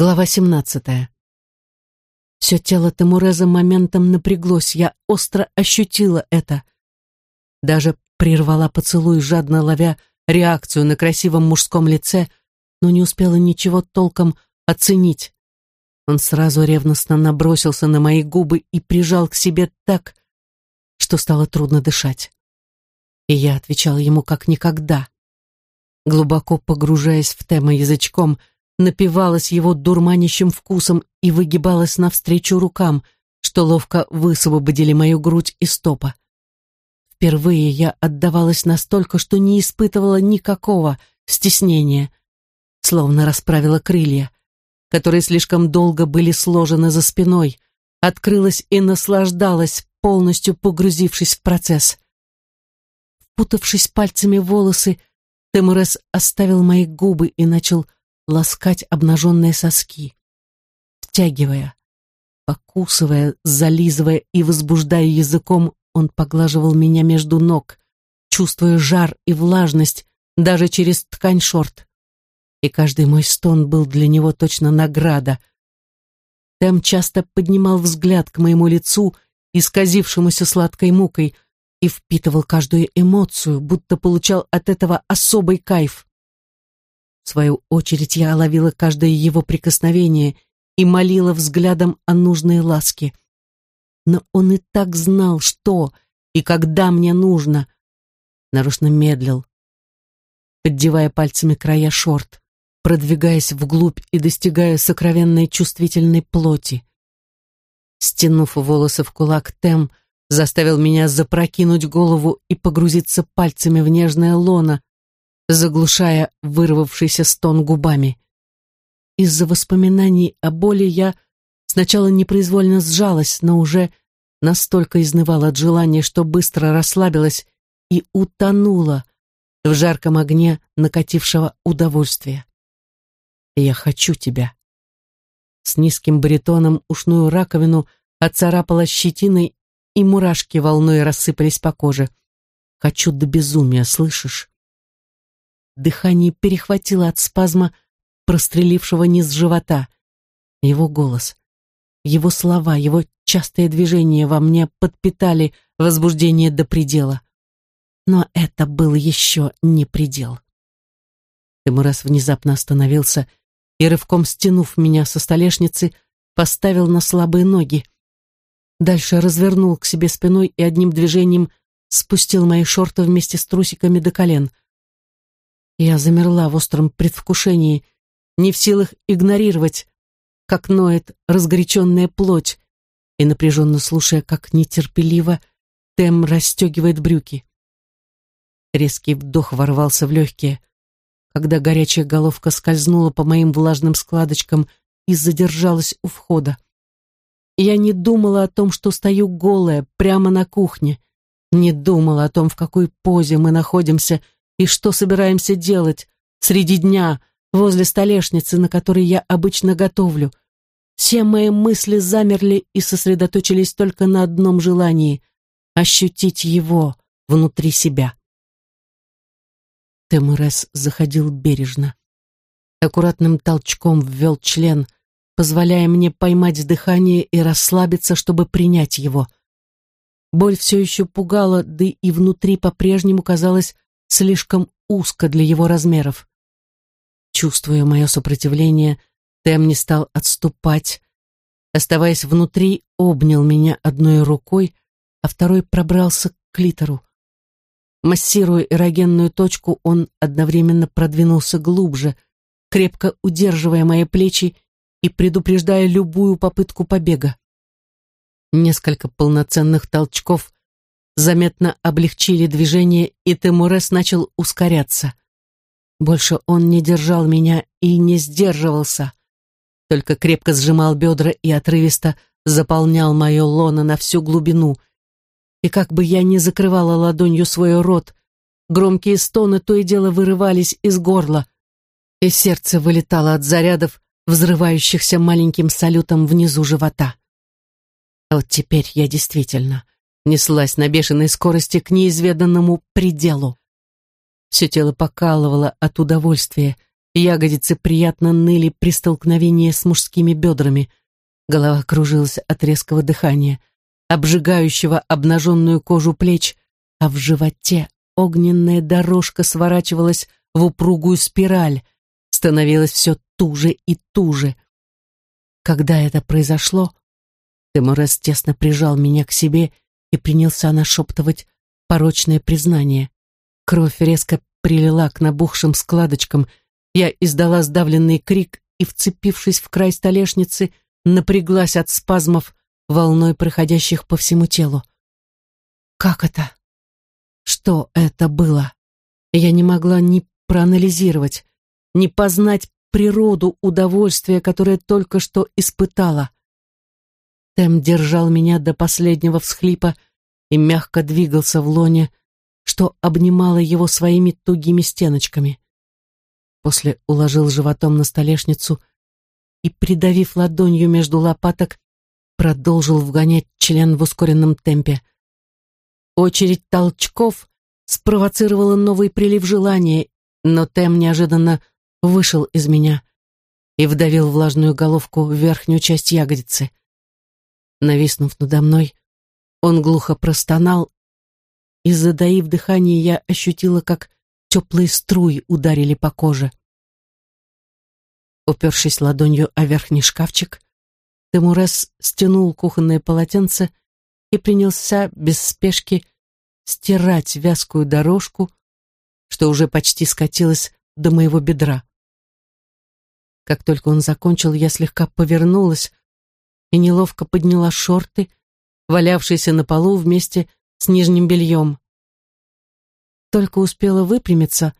Глава 17. Все тело Тамуреза моментом напряглось, я остро ощутила это. Даже прервала поцелуй, жадно ловя реакцию на красивом мужском лице, но не успела ничего толком оценить. Он сразу ревностно набросился на мои губы и прижал к себе так, что стало трудно дышать. И я отвечала ему как никогда. Глубоко погружаясь в тему язычком, напивалась его дурманящим вкусом и выгибалась навстречу рукам, что ловко высвободили мою грудь из стопа. Впервые я отдавалась настолько, что не испытывала никакого стеснения, словно расправила крылья, которые слишком долго были сложены за спиной, открылась и наслаждалась, полностью погрузившись в процесс. Впутавшись пальцами в волосы, Темурес оставил мои губы и начал ласкать обнаженные соски, втягивая, покусывая, зализывая и возбуждая языком, он поглаживал меня между ног, чувствуя жар и влажность даже через ткань шорт. И каждый мой стон был для него точно награда. Тем часто поднимал взгляд к моему лицу, исказившемуся сладкой мукой, и впитывал каждую эмоцию, будто получал от этого особый кайф. В свою очередь я ловила каждое его прикосновение и молила взглядом о нужной ласке. Но он и так знал, что и когда мне нужно. Нарочно медлил, поддевая пальцами края шорт, продвигаясь вглубь и достигая сокровенной чувствительной плоти. Стянув волосы в кулак, Тем заставил меня запрокинуть голову и погрузиться пальцами в нежное лоно, заглушая вырвавшийся стон губами. Из-за воспоминаний о боли я сначала непроизвольно сжалась, но уже настолько изнывала от желания, что быстро расслабилась и утонула в жарком огне накатившего удовольствия. «Я хочу тебя». С низким баритоном ушную раковину отцарапала щетиной, и мурашки волной рассыпались по коже. «Хочу до безумия, слышишь?» Дыхание перехватило от спазма, прострелившего низ живота. Его голос, его слова, его частые движения во мне подпитали возбуждение до предела. Но это был еще не предел. Тимурас внезапно остановился и, рывком стянув меня со столешницы, поставил на слабые ноги. Дальше развернул к себе спиной и одним движением спустил мои шорты вместе с трусиками до колен — я замерла в остром предвкушении, не в силах игнорировать, как ноет разгоряченная плоть, и напряженно слушая, как нетерпеливо Тем расстегивает брюки. Резкий вдох ворвался в легкие, когда горячая головка скользнула по моим влажным складочкам и задержалась у входа. Я не думала о том, что стою голая прямо на кухне, не думала о том, в какой позе мы находимся, и что собираемся делать среди дня возле столешницы, на которой я обычно готовлю. Все мои мысли замерли и сосредоточились только на одном желании — ощутить его внутри себя. Темурес заходил бережно. Аккуратным толчком ввел член, позволяя мне поймать дыхание и расслабиться, чтобы принять его. Боль все еще пугала, да и внутри по-прежнему казалось слишком узко для его размеров. Чувствуя мое сопротивление, Тем не стал отступать. Оставаясь внутри, обнял меня одной рукой, а второй пробрался к клитору. Массируя эрогенную точку, он одновременно продвинулся глубже, крепко удерживая мои плечи и предупреждая любую попытку побега. Несколько полноценных толчков заметно облегчили движение, и Темурес начал ускоряться. Больше он не держал меня и не сдерживался, только крепко сжимал бедра и отрывисто заполнял мое лоно на всю глубину. И как бы я ни закрывала ладонью свой рот, громкие стоны то и дело вырывались из горла, и сердце вылетало от зарядов, взрывающихся маленьким салютом внизу живота. А вот теперь я действительно неслась на бешеной скорости к неизведанному пределу. Все тело покалывало от удовольствия, ягодицы приятно ныли при столкновении с мужскими бедрами. Голова кружилась от резкого дыхания, обжигающего обнаженную кожу плеч, а в животе огненная дорожка сворачивалась в упругую спираль, становилась все туже и туже. Когда это произошло, Теморес тесно прижал меня к себе и принялся нашептывать порочное признание. Кровь резко прилила к набухшим складочкам. Я издала сдавленный крик и, вцепившись в край столешницы, напряглась от спазмов, волной проходящих по всему телу. Как это? Что это было? Я не могла ни проанализировать, ни познать природу удовольствия, которое только что испытала. Тем держал меня до последнего всхлипа и мягко двигался в лоне, что обнимало его своими тугими стеночками. После уложил животом на столешницу и, придавив ладонью между лопаток, продолжил вгонять член в ускоренном темпе. Очередь толчков спровоцировала новый прилив желания, но Тем неожиданно вышел из меня и вдавил влажную головку в верхнюю часть ягодицы. Нависнув надо мной, он глухо простонал, и, задаив дыхание, я ощутила, как теплые струи ударили по коже. Упершись ладонью о верхний шкафчик, Темурес стянул кухонное полотенце и принялся без спешки стирать вязкую дорожку, что уже почти скатилась до моего бедра. Как только он закончил, я слегка повернулась и неловко подняла шорты, валявшиеся на полу вместе с нижним бельем. Только успела выпрямиться,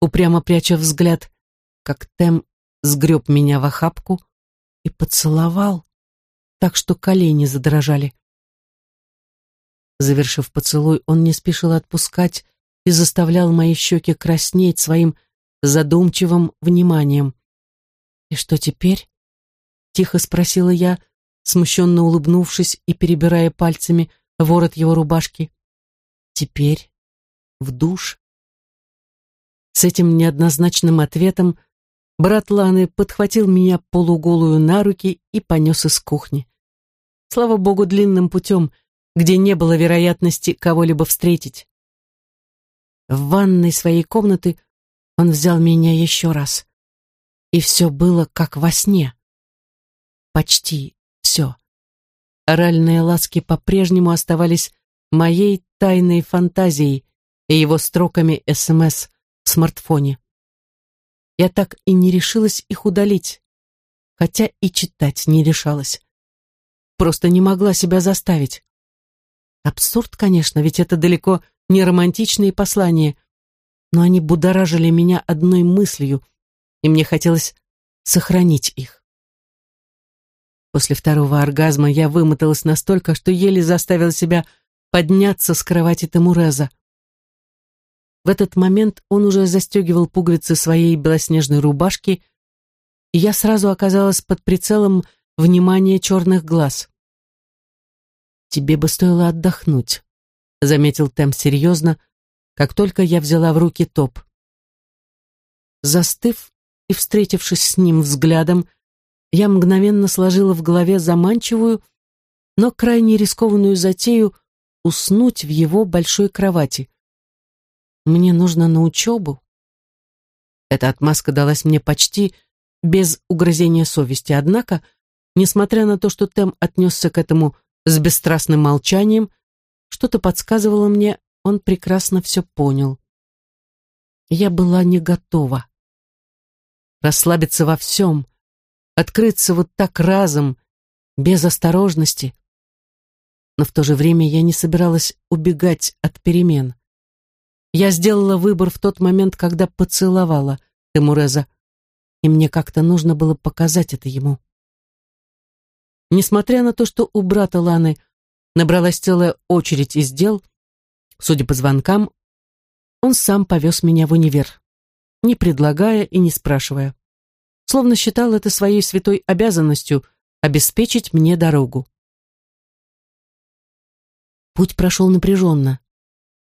упрямо пряча взгляд, как Тем сгреб меня в охапку и поцеловал, так что колени задрожали. Завершив поцелуй, он не спешил отпускать и заставлял мои щеки краснеть своим задумчивым вниманием. «И что теперь?» — тихо спросила я, смущенно улыбнувшись и перебирая пальцами ворот его рубашки. «Теперь в душ?» С этим неоднозначным ответом брат Ланы подхватил меня полуголую на руки и понес из кухни. Слава богу, длинным путем, где не было вероятности кого-либо встретить. В ванной своей комнаты он взял меня еще раз и все было как во сне. Почти все. Оральные ласки по-прежнему оставались моей тайной фантазией и его строками СМС в смартфоне. Я так и не решилась их удалить, хотя и читать не решалась. Просто не могла себя заставить. Абсурд, конечно, ведь это далеко не романтичные послания, но они будоражили меня одной мыслью — и мне хотелось сохранить их. После второго оргазма я вымоталась настолько, что еле заставила себя подняться с кровати Тамуреза. В этот момент он уже застегивал пуговицы своей белоснежной рубашки, и я сразу оказалась под прицелом внимания черных глаз. «Тебе бы стоило отдохнуть», — заметил Тем серьезно, как только я взяла в руки топ. Застыв, и, встретившись с ним взглядом, я мгновенно сложила в голове заманчивую, но крайне рискованную затею уснуть в его большой кровати. Мне нужно на учебу. Эта отмазка далась мне почти без угрызения совести, однако, несмотря на то, что Тем отнесся к этому с бесстрастным молчанием, что-то подсказывало мне, он прекрасно все понял. Я была не готова расслабиться во всем, открыться вот так разом, без осторожности. Но в то же время я не собиралась убегать от перемен. Я сделала выбор в тот момент, когда поцеловала Эмуреза, и мне как-то нужно было показать это ему. Несмотря на то, что у брата Ланы набралась целая очередь из дел, судя по звонкам, он сам повез меня в универ не предлагая и не спрашивая. Словно считал это своей святой обязанностью обеспечить мне дорогу. Путь прошел напряженно.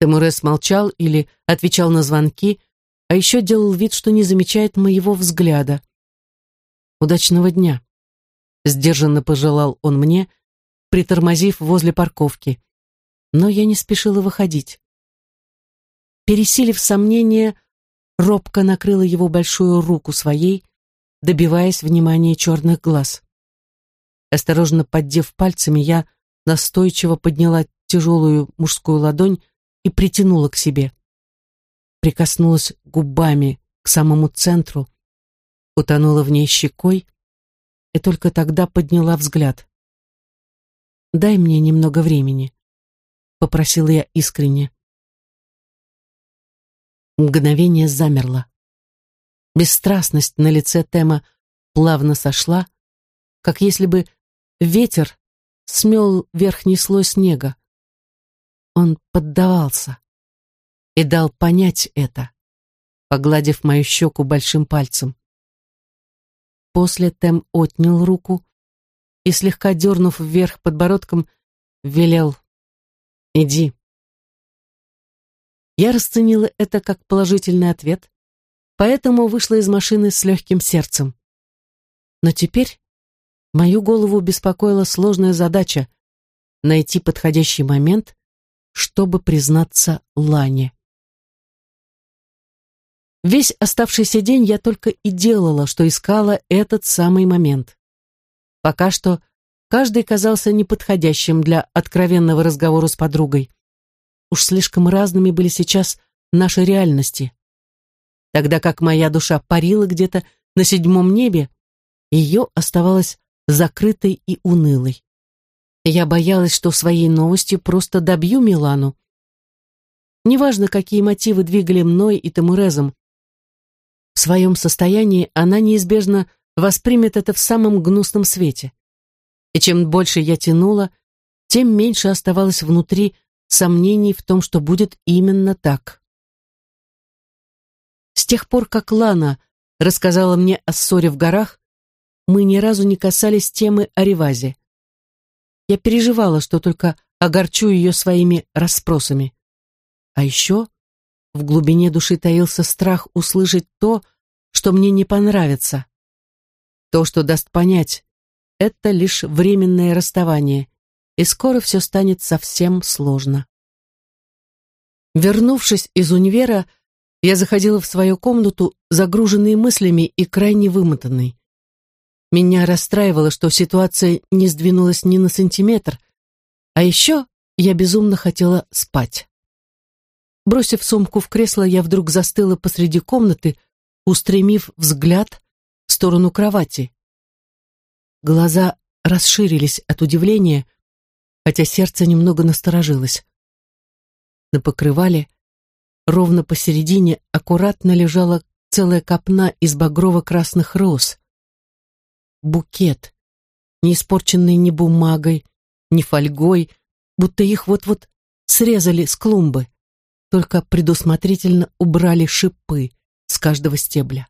Темурес молчал или отвечал на звонки, а еще делал вид, что не замечает моего взгляда. «Удачного дня», — сдержанно пожелал он мне, притормозив возле парковки. Но я не спешила выходить. Пересилив сомнение, робко накрыла его большую руку своей, добиваясь внимания черных глаз. Осторожно поддев пальцами, я настойчиво подняла тяжелую мужскую ладонь и притянула к себе. Прикоснулась губами к самому центру, утонула в ней щекой и только тогда подняла взгляд. «Дай мне немного времени», — попросила я искренне. Мгновение замерло. Бесстрастность на лице Тема плавно сошла, как если бы ветер смел верхний слой снега. Он поддавался и дал понять это, погладив мою щеку большим пальцем. После Тем отнял руку и, слегка дернув вверх подбородком, велел «Иди». Я расценила это как положительный ответ, поэтому вышла из машины с легким сердцем. Но теперь мою голову беспокоила сложная задача — найти подходящий момент, чтобы признаться Лане. Весь оставшийся день я только и делала, что искала этот самый момент. Пока что каждый казался неподходящим для откровенного разговора с подругой. Уж слишком разными были сейчас наши реальности. Тогда как моя душа парила где-то на седьмом небе, ее оставалась закрытой и унылой. Я боялась, что своей новостью просто добью Милану. Неважно, какие мотивы двигали мной и Тамурезом, в своем состоянии она неизбежно воспримет это в самом гнусном свете. И чем больше я тянула, тем меньше оставалось внутри сомнений в том, что будет именно так. Тех пор, как Лана рассказала мне о ссоре в горах, мы ни разу не касались темы о Ревазе. Я переживала, что только огорчу ее своими расспросами. А еще в глубине души таился страх услышать то, что мне не понравится. То, что даст понять, это лишь временное расставание, и скоро все станет совсем сложно. Вернувшись из универа, я заходила в свою комнату, загруженной мыслями и крайне вымотанной. Меня расстраивало, что ситуация не сдвинулась ни на сантиметр, а еще я безумно хотела спать. Бросив сумку в кресло, я вдруг застыла посреди комнаты, устремив взгляд в сторону кровати. Глаза расширились от удивления, хотя сердце немного насторожилось. На покрывале, ровно посередине, аккуратно лежала целая копна из багрово-красных роз. Букет, не испорченный ни бумагой, ни фольгой, будто их вот-вот срезали с клумбы только предусмотрительно убрали шипы с каждого стебля.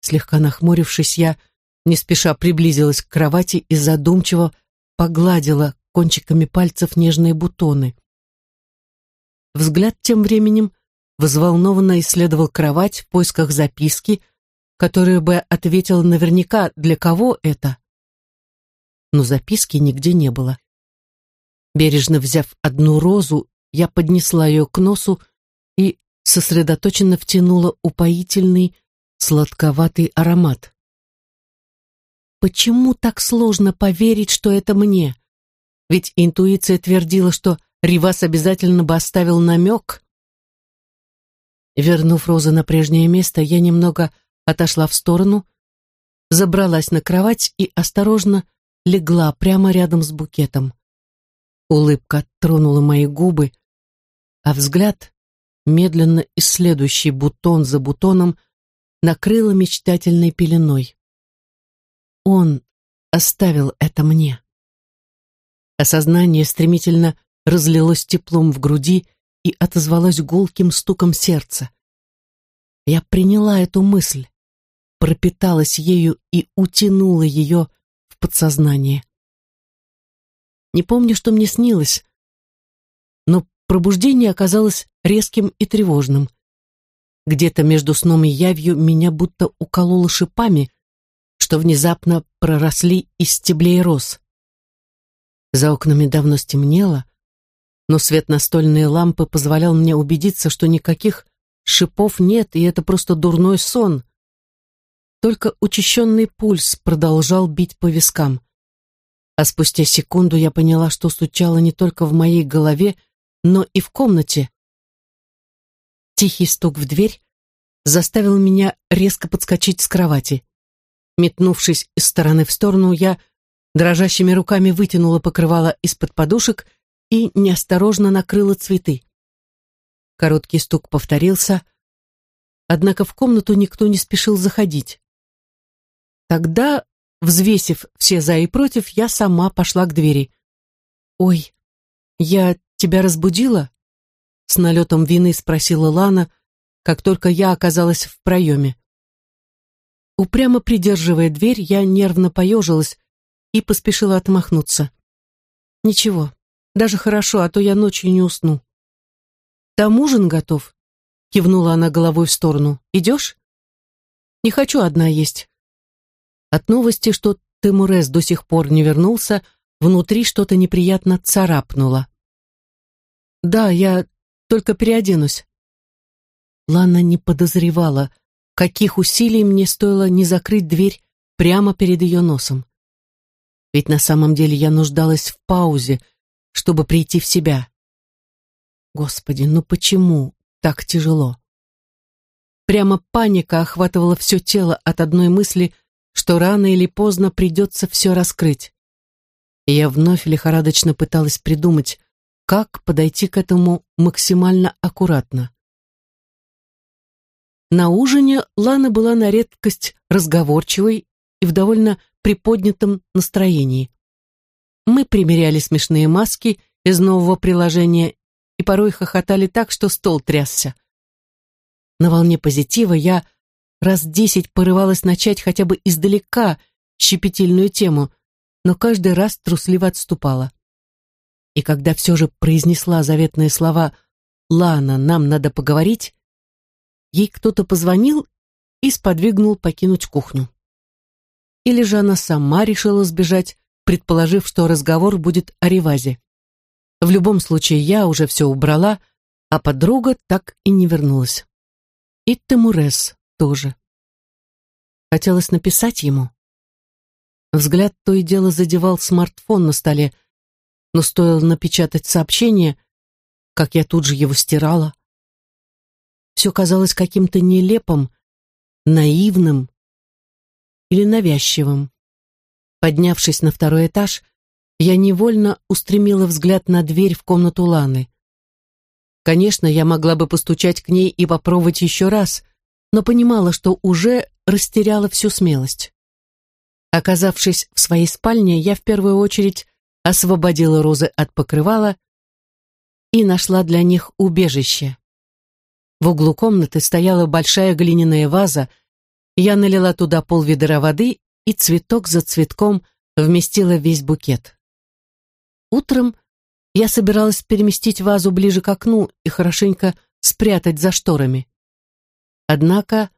Слегка нахмурившись, я не спеша приблизилась к кровати и задумчиво погладила кончиками пальцев нежные бутоны. Взгляд тем временем взволнованно исследовал кровать в поисках записки, которая бы ответила наверняка, для кого это. Но записки нигде не было. Бережно взяв одну розу я поднесла ее к носу и сосредоточенно втянула упоительный, сладковатый аромат. Почему так сложно поверить, что это мне? Ведь интуиция твердила, что Ривас обязательно бы оставил намек. Вернув розы на прежнее место, я немного отошла в сторону, забралась на кровать и осторожно легла прямо рядом с букетом. Улыбка тронула мои губы, а взгляд, медленно исследующий бутон за бутоном, накрыло мечтательной пеленой. Он оставил это мне. Осознание стремительно разлилось теплом в груди и отозвалось гулким стуком сердца. Я приняла эту мысль, пропиталась ею и утянула ее в подсознание. Не помню, что мне снилось, но Пробуждение оказалось резким и тревожным. Где-то между сном и явью меня будто укололо шипами, что внезапно проросли из стеблей роз. За окнами давно стемнело, но свет настольной лампы позволял мне убедиться, что никаких шипов нет, и это просто дурной сон. Только учащенный пульс продолжал бить по вискам. А спустя секунду я поняла, что стучало не только в моей голове, но и в комнате. Тихий стук в дверь заставил меня резко подскочить с кровати. Метнувшись из стороны в сторону, я дрожащими руками вытянула покрывало из-под подушек и неосторожно накрыла цветы. Короткий стук повторился, однако в комнату никто не спешил заходить. Тогда, взвесив все за и против, я сама пошла к двери. «Ой, я тебя разбудила?» С налетом вины спросила Лана, как только я оказалась в проеме. Упрямо придерживая дверь, я нервно поежилась и поспешила отмахнуться. «Ничего, даже хорошо, а то я ночью не усну». «Там ужин готов», — кивнула она головой в сторону. «Идешь?» «Не хочу одна есть». От новости, что Темурес до сих пор не вернулся, внутри что-то неприятно царапнуло. «Да, я только переоденусь». Лана не подозревала, каких усилий мне стоило не закрыть дверь прямо перед ее носом. Ведь на самом деле я нуждалась в паузе, чтобы прийти в себя. Господи, ну почему так тяжело? Прямо паника охватывала все тело от одной мысли, что рано или поздно придется все раскрыть. И я вновь лихорадочно пыталась придумать, как подойти к этому максимально аккуратно. На ужине Лана была на редкость разговорчивой и в довольно приподнятом настроении. Мы примеряли смешные маски из нового приложения и порой хохотали так, что стол трясся. На волне позитива я раз десять порывалась начать хотя бы издалека щепетильную тему, но каждый раз трусливо отступала. И когда все же произнесла заветные слова «Лана, нам надо поговорить», ей кто-то позвонил и сподвигнул покинуть кухню. Или же она сама решила сбежать, предположив, что разговор будет о Ревазе. В любом случае, я уже все убрала, а подруга так и не вернулась. И Тамурес тоже. Хотелось написать ему. Взгляд то и дело задевал смартфон на столе, но стоило напечатать сообщение, как я тут же его стирала. Все казалось каким-то нелепым, наивным или навязчивым. Поднявшись на второй этаж, я невольно устремила взгляд на дверь в комнату Ланы. Конечно, я могла бы постучать к ней и попробовать еще раз, но понимала, что уже растеряла всю смелость. Оказавшись в своей спальне, я в первую очередь освободила розы от покрывала и нашла для них убежище. В углу комнаты стояла большая глиняная ваза, я налила туда полведра воды и цветок за цветком вместила весь букет. Утром я собиралась переместить вазу ближе к окну и хорошенько спрятать за шторами. Однако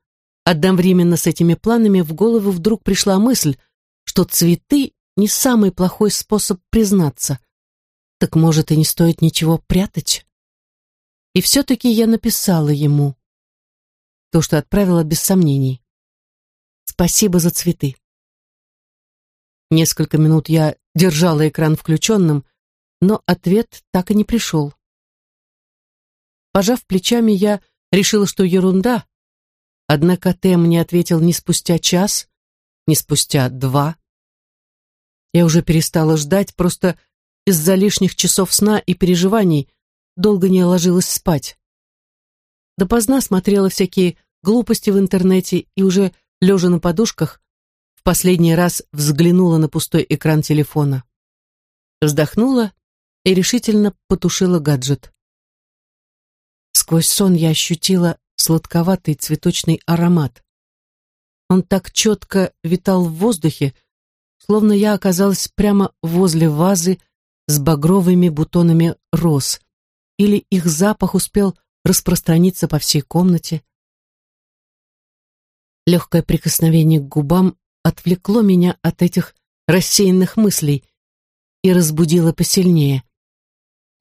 одновременно с этими планами в голову вдруг пришла мысль, что цветы не самый плохой способ признаться. Так может и не стоит ничего прятать? И все-таки я написала ему. То, что отправила без сомнений. Спасибо за цветы. Несколько минут я держала экран включенным, но ответ так и не пришел. Пожав плечами, я решила, что ерунда. Однако Тем мне ответил не спустя час, не спустя два. Я уже перестала ждать, просто из-за лишних часов сна и переживаний долго не ложилась спать. Допоздна смотрела всякие глупости в интернете и уже, лежа на подушках, последний раз взглянула на пустой экран телефона. Вздохнула и решительно потушила гаджет. Сквозь сон я ощутила сладковатый цветочный аромат. Он так четко витал в воздухе, словно я оказалась прямо возле вазы с багровыми бутонами роз, или их запах успел распространиться по всей комнате. Легкое прикосновение к губам отвлекло меня от этих рассеянных мыслей и разбудило посильнее.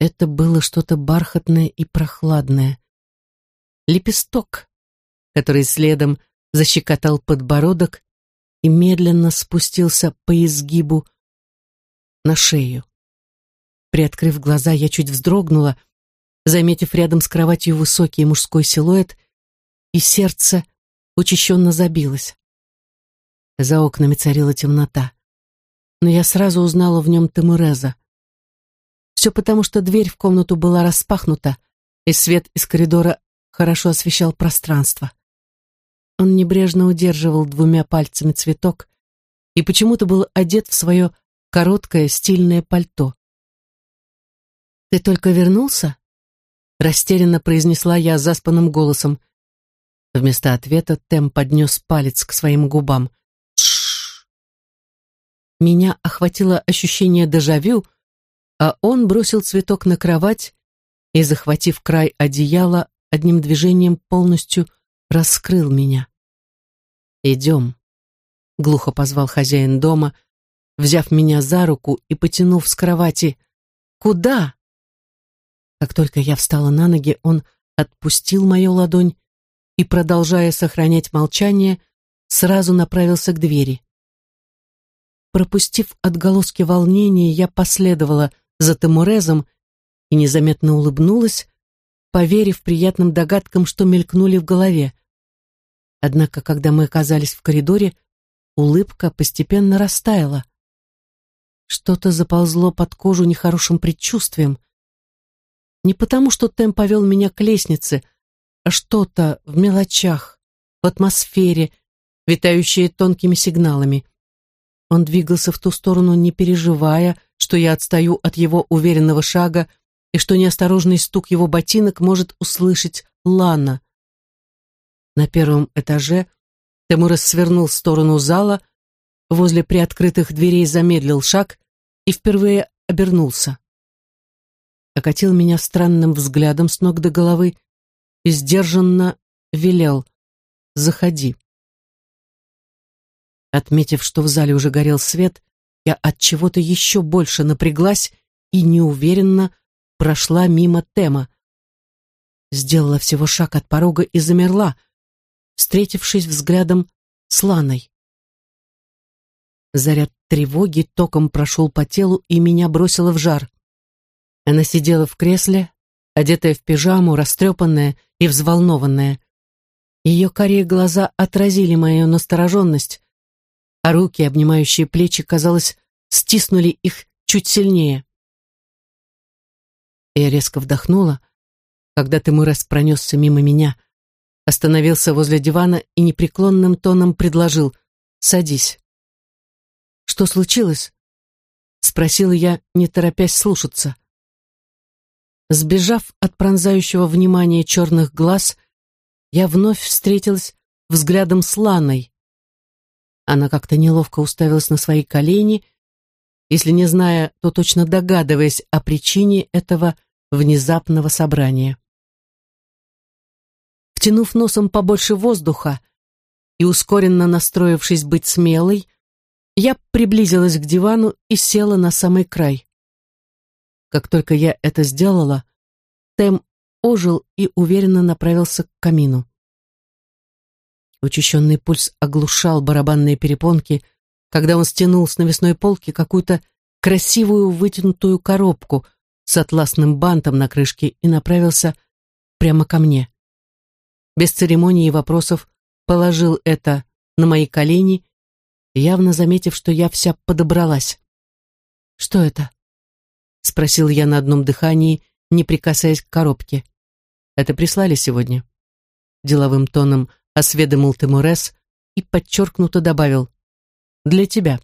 Это было что-то бархатное и прохладное. Лепесток, который следом защекотал подбородок и медленно спустился по изгибу на шею. Приоткрыв глаза, я чуть вздрогнула, заметив рядом с кроватью высокий мужской силуэт, и сердце учащенно забилось. За окнами царила темнота, но я сразу узнала в нем Тамуреза. Все потому, что дверь в комнату была распахнута, и свет из коридора хорошо освещал пространство. Он небрежно удерживал двумя пальцами цветок и почему-то был одет в свое короткое стильное пальто. «Ты только вернулся?» Растерянно произнесла я заспанным голосом. Вместо ответа Тем поднес палец к своим губам. Меня охватило ощущение дежавю, а он бросил цветок на кровать и, захватив край одеяла, одним движением полностью раскрыл меня. «Идем», — глухо позвал хозяин дома, взяв меня за руку и потянув с кровати. «Куда?» Как только я встала на ноги, он отпустил мою ладонь и, продолжая сохранять молчание, сразу направился к двери. Пропустив отголоски волнения, я последовала за Тамурезом и незаметно улыбнулась, поверив приятным догадкам, что мелькнули в голове. Однако, когда мы оказались в коридоре, улыбка постепенно растаяла. Что-то заползло под кожу нехорошим предчувствием. Не потому, что Тем повел меня к лестнице, а что-то в мелочах, в атмосфере, витающее тонкими сигналами. Он двигался в ту сторону, не переживая, что я отстаю от его уверенного шага и что неосторожный стук его ботинок может услышать Лана. На первом этаже Темурас свернул в сторону зала, возле приоткрытых дверей замедлил шаг и впервые обернулся. Окатил меня странным взглядом с ног до головы и сдержанно велел «Заходи». Отметив, что в зале уже горел свет, я от чего-то еще больше напряглась и неуверенно прошла мимо Тема. Сделала всего шаг от порога и замерла, встретившись взглядом с Ланой. Заряд тревоги током прошел по телу и меня бросило в жар. Она сидела в кресле, одетая в пижаму, растрепанная и взволнованная. Ее карие глаза отразили мою настороженность, а руки, обнимающие плечи, казалось, стиснули их чуть сильнее. Я резко вдохнула, когда Тимурас пронесся мимо меня, остановился возле дивана и непреклонным тоном предложил «Садись». «Что случилось?» — спросила я, не торопясь слушаться. Сбежав от пронзающего внимания черных глаз, я вновь встретилась взглядом с Ланой. Она как-то неловко уставилась на свои колени, если не зная, то точно догадываясь о причине этого внезапного собрания. Втянув носом побольше воздуха и ускоренно настроившись быть смелой, я приблизилась к дивану и села на самый край. Как только я это сделала, Тем ожил и уверенно направился к камину. Учащенный пульс оглушал барабанные перепонки, когда он стянул с навесной полки какую-то красивую вытянутую коробку — с атласным бантом на крышке и направился прямо ко мне. Без церемоний и вопросов положил это на мои колени, явно заметив, что я вся подобралась. «Что это?» — спросил я на одном дыхании, не прикасаясь к коробке. «Это прислали сегодня?» Деловым тоном осведомил Тимурес и подчеркнуто добавил «Для тебя».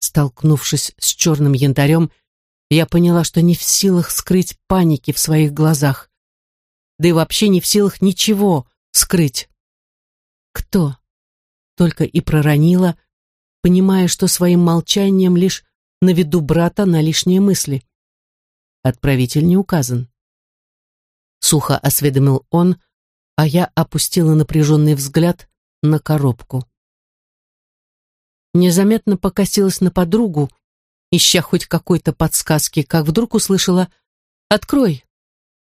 Столкнувшись с черным янтарем, я поняла, что не в силах скрыть паники в своих глазах. Да и вообще не в силах ничего скрыть. Кто? Только и проронила, понимая, что своим молчанием лишь наведу брата на лишние мысли. Отправитель не указан. Сухо осведомил он, а я опустила напряженный взгляд на коробку. Незаметно покосилась на подругу, ища хоть какой-то подсказки, как вдруг услышала «Открой!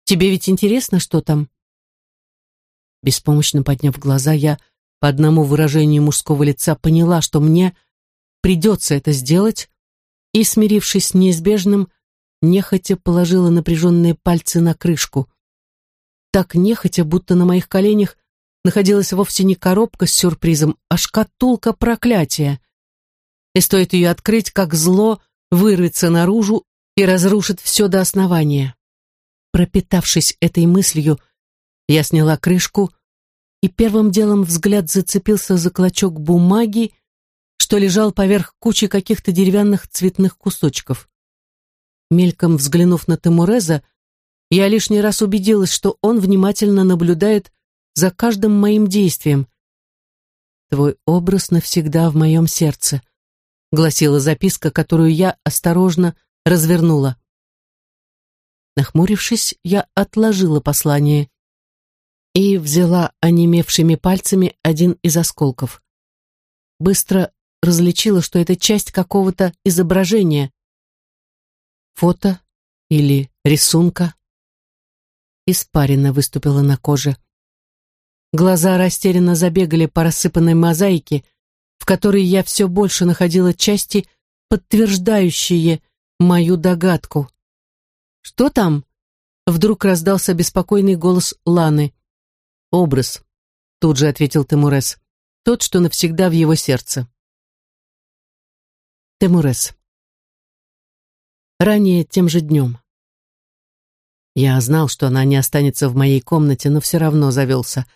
Тебе ведь интересно, что там?» Беспомощно подняв глаза, я по одному выражению мужского лица поняла, что мне придется это сделать, и, смирившись с неизбежным, нехотя положила напряженные пальцы на крышку. Так нехотя, будто на моих коленях находилась вовсе не коробка с сюрпризом, а шкатулка проклятия. И стоит ее открыть, как зло вырвется наружу и разрушит все до основания. Пропитавшись этой мыслью, я сняла крышку, и первым делом взгляд зацепился за клочок бумаги, что лежал поверх кучи каких-то деревянных цветных кусочков. Мельком взглянув на Тимуреза, я лишний раз убедилась, что он внимательно наблюдает за каждым моим действием. «Твой образ навсегда в моем сердце», — гласила записка, которую я осторожно развернула. Нахмурившись, я отложила послание и взяла онемевшими пальцами один из осколков. Быстро различила, что это часть какого-то изображения, фото или рисунка. Испарина выступила на коже. Глаза растерянно забегали по рассыпанной мозаике, в которой я все больше находила части, подтверждающие мою догадку. «Что там?» Вдруг раздался беспокойный голос Ланы. «Образ», — тут же ответил Тимурес. «Тот, что навсегда в его сердце». Тимурес. Ранее тем же днем. Я знал, что она не останется в моей комнате, но все равно завелся.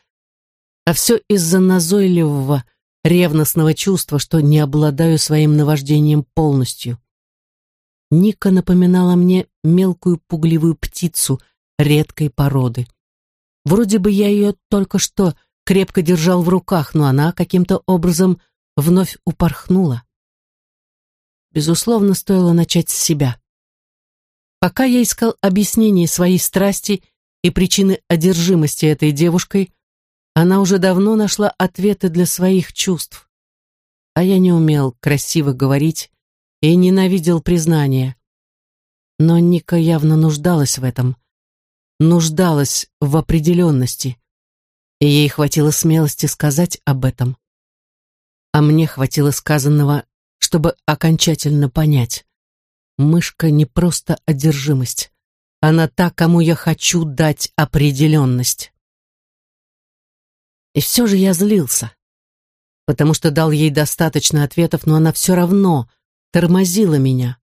А все из-за назойливого, ревностного чувства, что не обладаю своим наваждением полностью. Ника напоминала мне мелкую пугливую птицу редкой породы. Вроде бы я ее только что крепко держал в руках, но она каким-то образом вновь упорхнула. Безусловно, стоило начать с себя. Пока я искал объяснение своей страсти и причины одержимости этой девушкой, она уже давно нашла ответы для своих чувств. А я не умел красиво говорить и ненавидел признания. Но Ника явно нуждалась в этом. Нуждалась в определенности. И ей хватило смелости сказать об этом. А мне хватило сказанного, чтобы окончательно понять. Мышка не просто одержимость. Она та, кому я хочу дать определенность. И все же я злился, потому что дал ей достаточно ответов, но она все равно тормозила меня.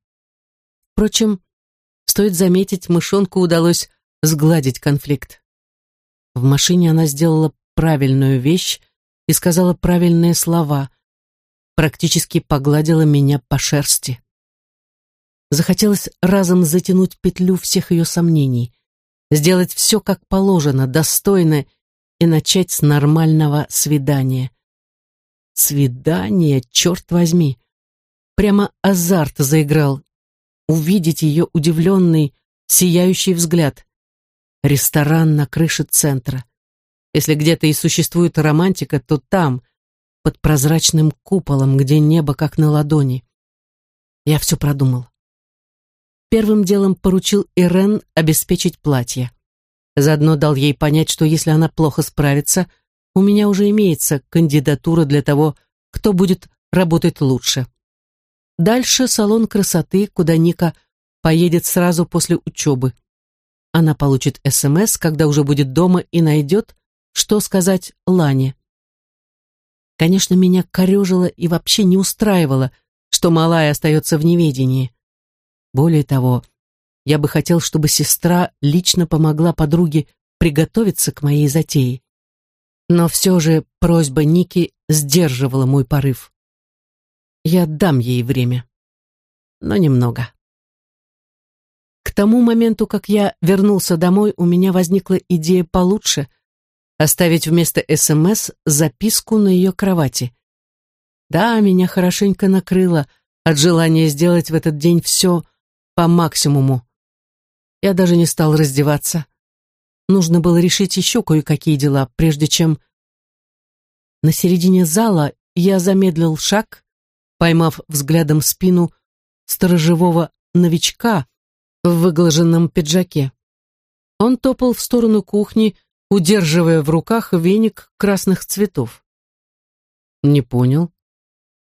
Впрочем, стоит заметить, мышонку удалось сгладить конфликт. В машине она сделала правильную вещь и сказала правильные слова, практически погладила меня по шерсти. Захотелось разом затянуть петлю всех ее сомнений, сделать все как положено, достойно и начать с нормального свидания. Свидание, черт возьми! Прямо азарт заиграл. Увидеть ее удивленный, сияющий взгляд. Ресторан на крыше центра. Если где-то и существует романтика, то там, под прозрачным куполом, где небо как на ладони. Я все продумал первым делом поручил Ирен обеспечить платье. Заодно дал ей понять, что если она плохо справится, у меня уже имеется кандидатура для того, кто будет работать лучше. Дальше салон красоты, куда Ника поедет сразу после учебы. Она получит СМС, когда уже будет дома и найдет, что сказать Лане. Конечно, меня корежило и вообще не устраивало, что малая остается в неведении. Более того, я бы хотел, чтобы сестра лично помогла подруге приготовиться к моей затее. Но все же просьба Ники сдерживала мой порыв. Я дам ей время. Но немного. К тому моменту, как я вернулся домой, у меня возникла идея получше — оставить вместо СМС записку на ее кровати. Да, меня хорошенько накрыло от желания сделать в этот день все, по максимуму. Я даже не стал раздеваться. нужно было решить еще кое-какие дела, прежде чем... На середине зала я замедлил шаг, поймав взглядом спину сторожевого новичка в выглаженном пиджаке. Он топал в сторону кухни, удерживая в руках веник красных цветов. «Не понял».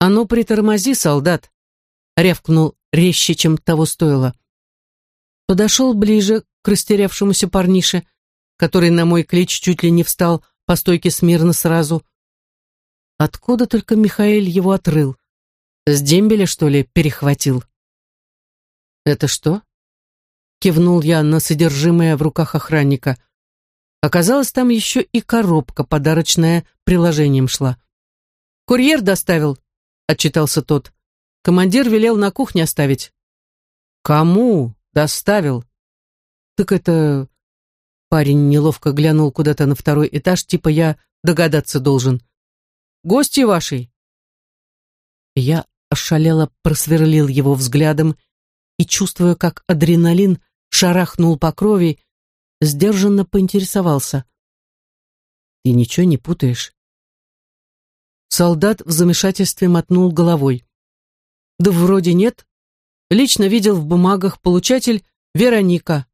«А ну, притормози, солдат!» — рявкнул резче, чем того стоило. Подошел ближе к растерявшемуся парнише, который на мой клич чуть ли не встал по стойке смирно сразу. Откуда только Михаил его отрыл? С дембеля, что ли, перехватил? «Это что?» Кивнул я на содержимое в руках охранника. Оказалось, там еще и коробка подарочная приложением шла. «Курьер доставил», — отчитался тот. «Командир велел на кухне оставить». «Кому доставил?» «Так это...» Парень неловко глянул куда-то на второй этаж, типа я догадаться должен. «Гости вашей?» Я ошалело просверлил его взглядом и, чувствуя, как адреналин шарахнул по крови, сдержанно поинтересовался. «Ты ничего не путаешь?» Солдат в замешательстве мотнул головой. «Да вроде нет. Лично видел в бумагах получатель Вероника».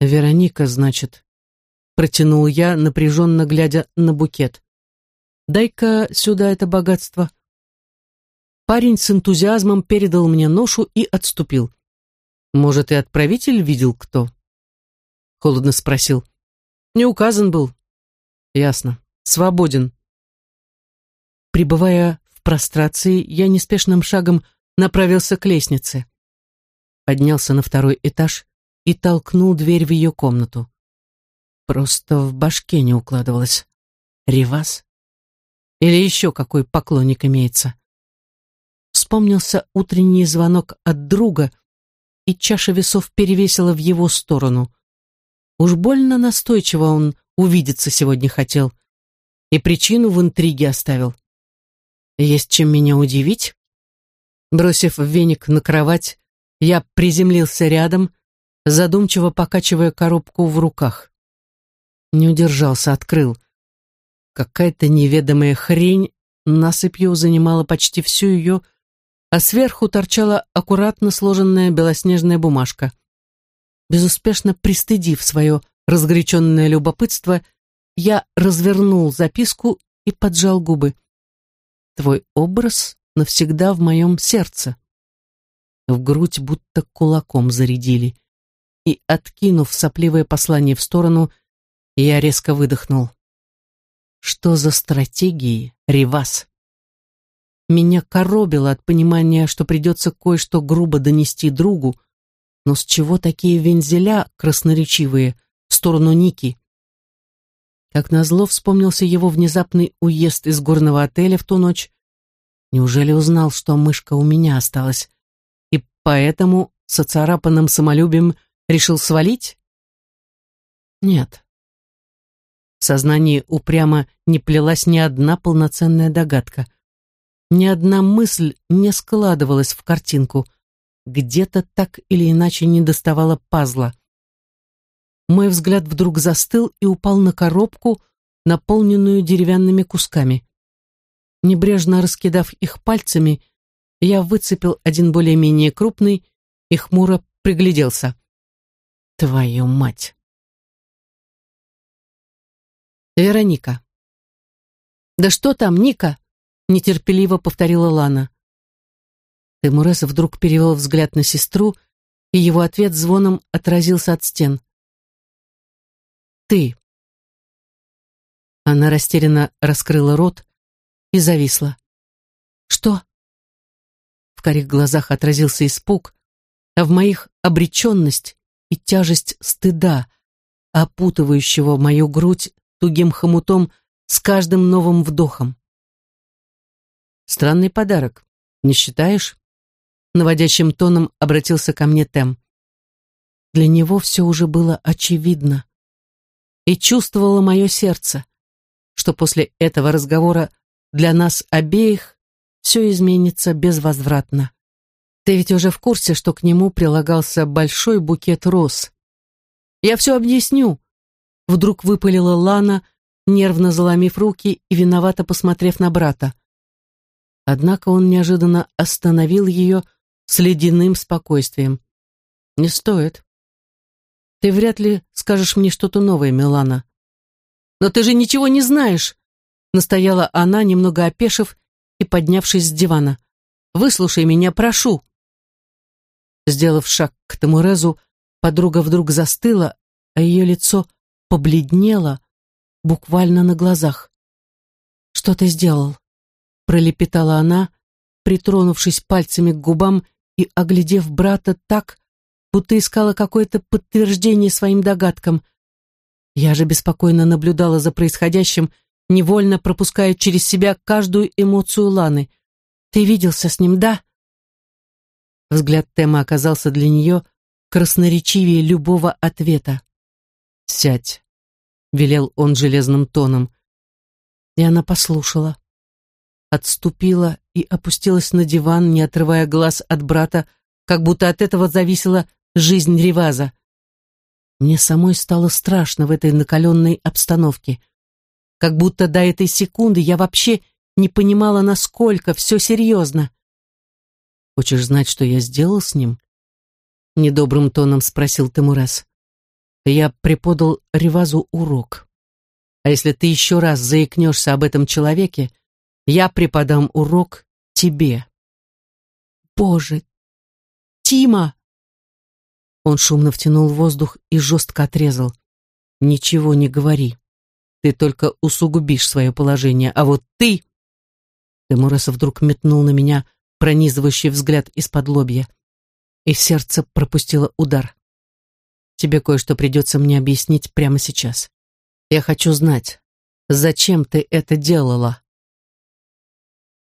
«Вероника, значит», — протянул я, напряженно глядя на букет. «Дай-ка сюда это богатство». Парень с энтузиазмом передал мне ношу и отступил. «Может, и отправитель видел кто?» Холодно спросил. «Не указан был». «Ясно. Свободен». Прибывая в прострации, я неспешным шагом направился к лестнице. Поднялся на второй этаж и толкнул дверь в ее комнату. Просто в башке не укладывалось. Ревас? Или еще какой поклонник имеется? Вспомнился утренний звонок от друга, и чаша весов перевесила в его сторону. Уж больно настойчиво он увидеться сегодня хотел. И причину в интриге оставил. Есть чем меня удивить? Бросив веник на кровать, я приземлился рядом, задумчиво покачивая коробку в руках. Не удержался, открыл. Какая-то неведомая хрень насыпью занимала почти всю ее а сверху торчала аккуратно сложенная белоснежная бумажка. Безуспешно пристыдив свое разгоряченное любопытство, я развернул записку и поджал губы. «Твой образ навсегда в моем сердце». В грудь будто кулаком зарядили. И, откинув сопливое послание в сторону, я резко выдохнул. «Что за стратегии, Ривас?» Меня коробило от понимания, что придется кое-что грубо донести другу, но с чего такие вензеля красноречивые в сторону Ники? Как назло вспомнился его внезапный уезд из горного отеля в ту ночь. Неужели узнал, что мышка у меня осталась, и поэтому с оцарапанным самолюбием решил свалить? Нет. В сознании упрямо не плелась ни одна полноценная догадка — ни одна мысль не складывалась в картинку. Где-то так или иначе не доставала пазла. Мой взгляд вдруг застыл и упал на коробку, наполненную деревянными кусками. Небрежно раскидав их пальцами, я выцепил один более-менее крупный и хмуро пригляделся. Твою мать! Вероника. «Да что там, Ника?» нетерпеливо повторила Лана. Темурес вдруг перевел взгляд на сестру, и его ответ звоном отразился от стен. «Ты». Она растерянно раскрыла рот и зависла. «Что?» В карих глазах отразился испуг, а в моих обреченность и тяжесть стыда, опутывающего мою грудь тугим хомутом с каждым новым вдохом. Странный подарок, не считаешь? Наводящим тоном обратился ко мне Тем. Для него все уже было очевидно. И чувствовало мое сердце, что после этого разговора для нас обеих все изменится безвозвратно. Ты ведь уже в курсе, что к нему прилагался большой букет роз. Я все объясню, вдруг выпалила Лана, нервно заломив руки и виновато посмотрев на брата. Однако он неожиданно остановил ее с ледяным спокойствием. «Не стоит. Ты вряд ли скажешь мне что-то новое, Милана». «Но ты же ничего не знаешь!» настояла она, немного опешив и поднявшись с дивана. «Выслушай меня, прошу!» Сделав шаг к Тамурезу, подруга вдруг застыла, а ее лицо побледнело буквально на глазах. «Что ты сделал?» — пролепетала она, притронувшись пальцами к губам и оглядев брата так, будто искала какое-то подтверждение своим догадкам. Я же беспокойно наблюдала за происходящим, невольно пропуская через себя каждую эмоцию Ланы. «Ты виделся с ним, да?» Взгляд Тема оказался для нее красноречивее любого ответа. «Сядь», — велел он железным тоном. И она послушала. Отступила и опустилась на диван, не отрывая глаз от брата, как будто от этого зависела жизнь Реваза. Мне самой стало страшно в этой накаленной обстановке. Как будто до этой секунды я вообще не понимала, насколько все серьезно. Хочешь знать, что я сделал с ним? Недобрым тоном спросил Тамурас. Я преподал Ревазу урок. А если ты еще раз заикнешься об этом человеке, я преподам урок тебе. Боже, Тима! Он шумно втянул воздух и жестко отрезал. Ничего не говори. Ты только усугубишь свое положение, а вот ты... Тамураса вдруг метнул на меня пронизывающий взгляд из-под лобья, и сердце пропустило удар. Тебе кое-что придется мне объяснить прямо сейчас. Я хочу знать, зачем ты это делала?